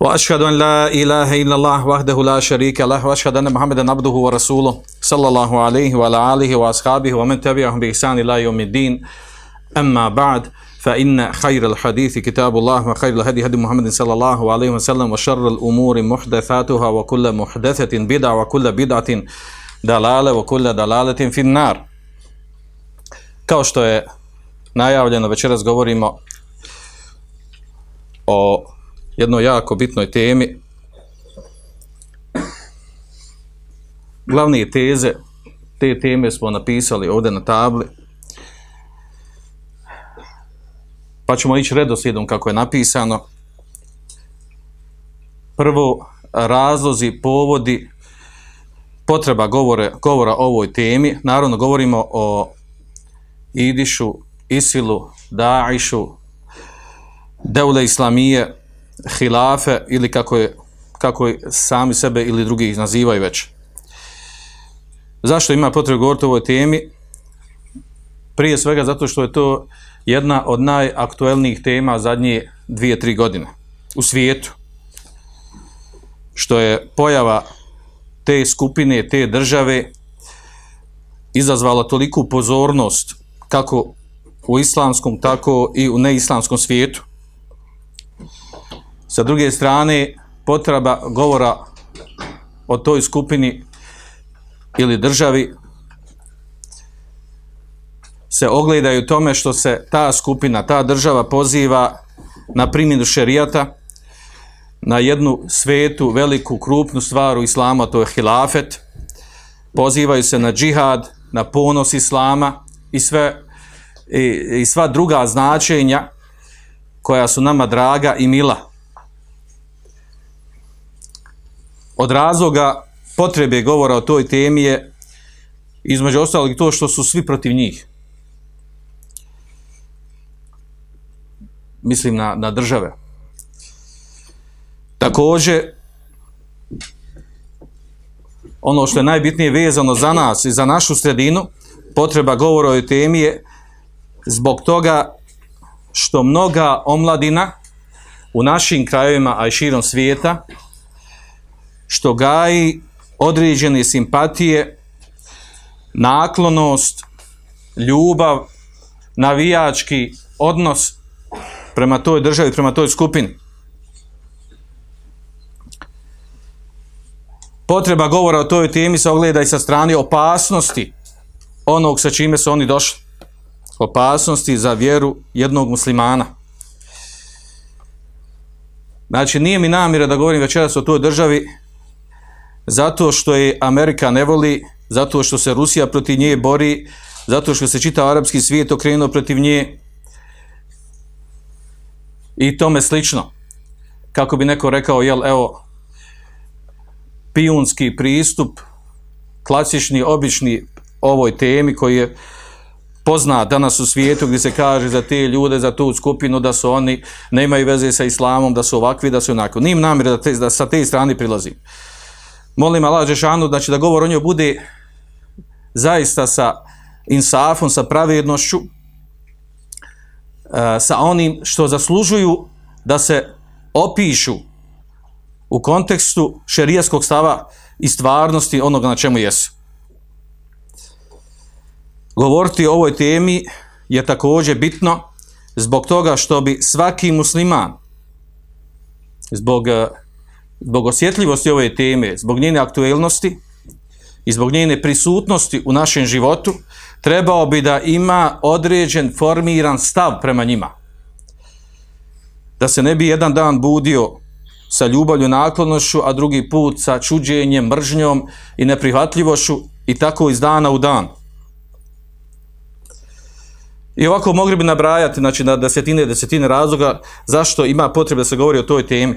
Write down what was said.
وأشهد أن لا إله إلا الله وحده لا شريك له وأشهد أن محمدا عبده ورسوله صلى الله عليه وعلى آله وأصحابه ومن تبعهم بإحسان إلى يوم الدين. أما بعد فإن خير الحديث كتاب الله وخير الهدي هدي محمد صلى الله عليه وسلم وشر الأمور محدثاتها وكل محدثة بدعة وكل بدعة دلالة وكل دلالة في النار. Kao što je najavljeno, večeras govorimo o jednoj jako bitnoj temi. Glavnije teze te teme smo napisali ovdje na tabli. Pa ćemo ići redoslijedom kako je napisano. Prvo, razlozi, povodi, potreba govore, govora o ovoj temi. Naravno, govorimo o Idišu, Isilu, Daišu, Deule Islamije, Hilafe ili kako je, kako sami sebe ili drugi ih nazivaju već. Zašto ima potrebu govoriti o ovoj temi? Prije svega zato što je to jedna od najaktuelnijih tema zadnje dvije, tri godine u svijetu. Što je pojava te skupine, te države izazvala toliku pozornost kako u islamskom, tako i u neislamskom svijetu. Sa druge strane, potreba govora o toj skupini ili državi se ogledaju tome što se ta skupina, ta država poziva na primjenu šerijata, na jednu svetu, veliku, krupnu stvar islama, to je hilafet, pozivaju se na džihad, na ponos islama i, sve, i, i sva druga značenja koja su nama draga i mila. Od razloga potrebe govora o toj temi je između ostalog to što su svi protiv njih. Mislim na, na države. Također, ono što je najbitnije vezano za nas i za našu sredinu, potreba govora o temi je zbog toga što mnoga omladina u našim krajevima, a i širom svijeta, što gaji određene simpatije, naklonost, ljubav, navijački odnos prema toj državi, prema toj skupini. Potreba govora o toj temi se ogleda i sa strane opasnosti onog sa čime su oni došli. Opasnosti za vjeru jednog muslimana. Znači, nije mi namjera da govorim večeras o toj državi zato što je Amerika ne voli, zato što se Rusija protiv nje bori, zato što se čitav arapski svijet okrenuo protiv nje i tome slično. Kako bi neko rekao, jel, evo, pijunski pristup, klasični, obični ovoj temi koji je poznat danas u svijetu gdje se kaže za te ljude, za tu skupinu da su oni, nemaju veze sa islamom, da su ovakvi, da su onako. Nim namjer da, te, da sa te strane prilazim. Molim Allah Žešanu znači da govor o njoj bude zaista sa insafom, sa pravednošću, sa onim što zaslužuju da se opišu u kontekstu šerijskog stava i stvarnosti onoga na čemu jesu. Govoriti o ovoj temi je također bitno zbog toga što bi svaki musliman zbog, zbog osjetljivosti ove teme, zbog njene aktuelnosti i zbog njene prisutnosti u našem životu, trebao bi da ima određen formiran stav prema njima. Da se ne bi jedan dan budio sa ljubavlju naklonošću, a drugi put sa čuđenjem, mržnjom i neprihvatljivošću i tako iz dana u dan. I ovako mogli bi nabrajati znači, na desetine i desetine razloga zašto ima potrebe da se govori o toj temi.